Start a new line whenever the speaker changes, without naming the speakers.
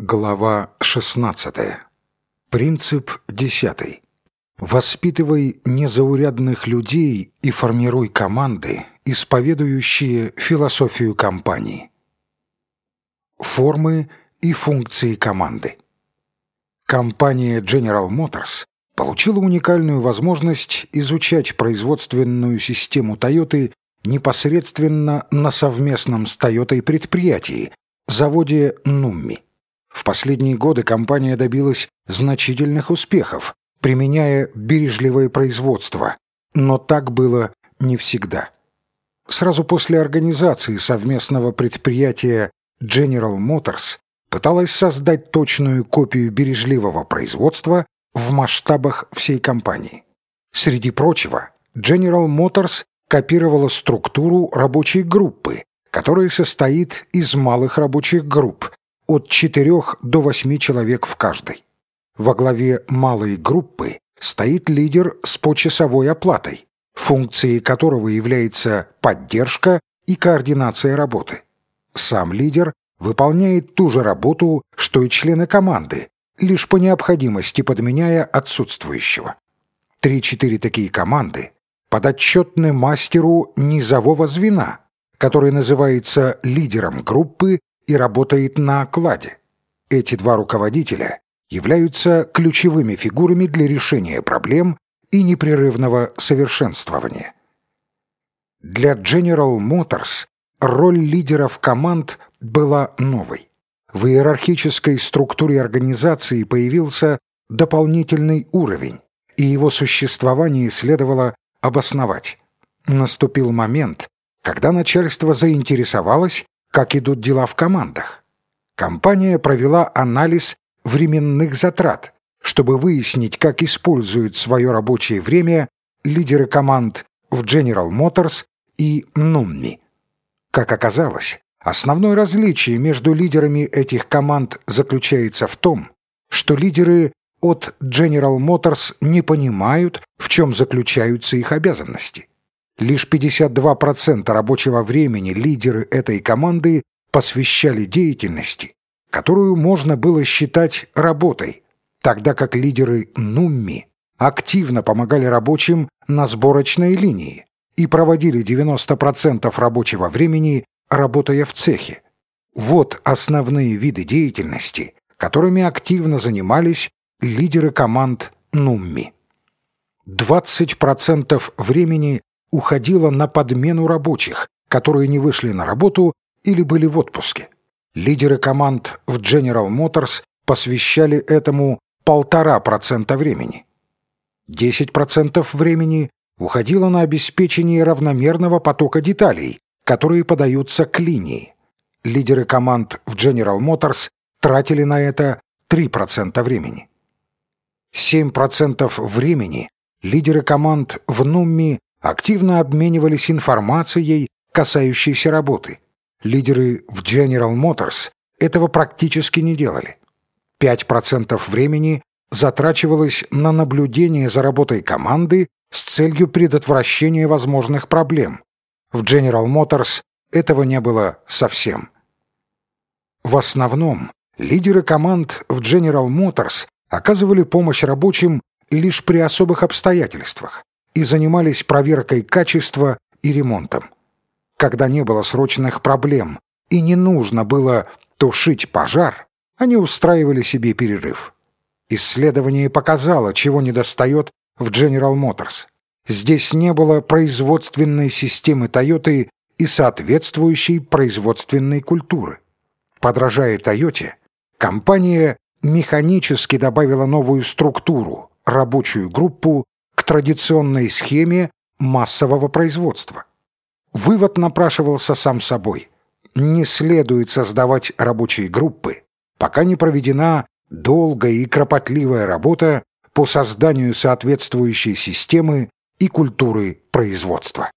Глава 16. Принцип 10. Воспитывай незаурядных людей и формируй команды, исповедующие философию компании. Формы и функции команды. Компания General Motors получила уникальную возможность изучать производственную систему Toyota непосредственно на совместном с Toyota предприятии, заводе Nummi. В последние годы компания добилась значительных успехов, применяя бережливое производство, но так было не всегда. Сразу после организации совместного предприятия General Motors пыталась создать точную копию бережливого производства в масштабах всей компании. Среди прочего, General Motors копировала структуру рабочей группы, которая состоит из малых рабочих групп, от 4 до 8 человек в каждой. Во главе малой группы стоит лидер с почасовой оплатой, функцией которого является поддержка и координация работы. Сам лидер выполняет ту же работу, что и члены команды, лишь по необходимости подменяя отсутствующего. Три-четыре такие команды подотчетны мастеру низового звена, который называется лидером группы и работает на окладе. Эти два руководителя являются ключевыми фигурами для решения проблем и непрерывного совершенствования. Для General Motors роль лидеров команд была новой. В иерархической структуре организации появился дополнительный уровень, и его существование следовало обосновать. Наступил момент, когда начальство заинтересовалось как идут дела в командах. Компания провела анализ временных затрат, чтобы выяснить, как используют свое рабочее время лидеры команд в General Motors и Nummi. Как оказалось, основное различие между лидерами этих команд заключается в том, что лидеры от General Motors не понимают, в чем заключаются их обязанности. Лишь 52% рабочего времени лидеры этой команды посвящали деятельности, которую можно было считать работой, тогда как лидеры Нумми активно помогали рабочим на сборочной линии и проводили 90% рабочего времени, работая в цехе. Вот основные виды деятельности, которыми активно занимались лидеры команд Нумми. 20% времени уходила на подмену рабочих, которые не вышли на работу или были в отпуске. Лидеры команд в General Motors посвящали этому полтора процента времени. 10% времени уходило на обеспечение равномерного потока деталей, которые подаются к линии. Лидеры команд в General Motors тратили на это 3% времени. 7% времени лидеры команд в Нумми активно обменивались информацией, касающейся работы. Лидеры в General Motors этого практически не делали. 5% времени затрачивалось на наблюдение за работой команды с целью предотвращения возможных проблем. В General Motors этого не было совсем. В основном лидеры команд в General Motors оказывали помощь рабочим лишь при особых обстоятельствах и занимались проверкой качества и ремонтом. Когда не было срочных проблем и не нужно было тушить пожар, они устраивали себе перерыв. Исследование показало, чего недостает в General Motors. Здесь не было производственной системы Toyota и соответствующей производственной культуры. Подражая Toyota, компания механически добавила новую структуру, рабочую группу традиционной схеме массового производства. Вывод напрашивался сам собой. Не следует создавать рабочие группы, пока не проведена долгая и кропотливая работа по созданию соответствующей системы и культуры производства.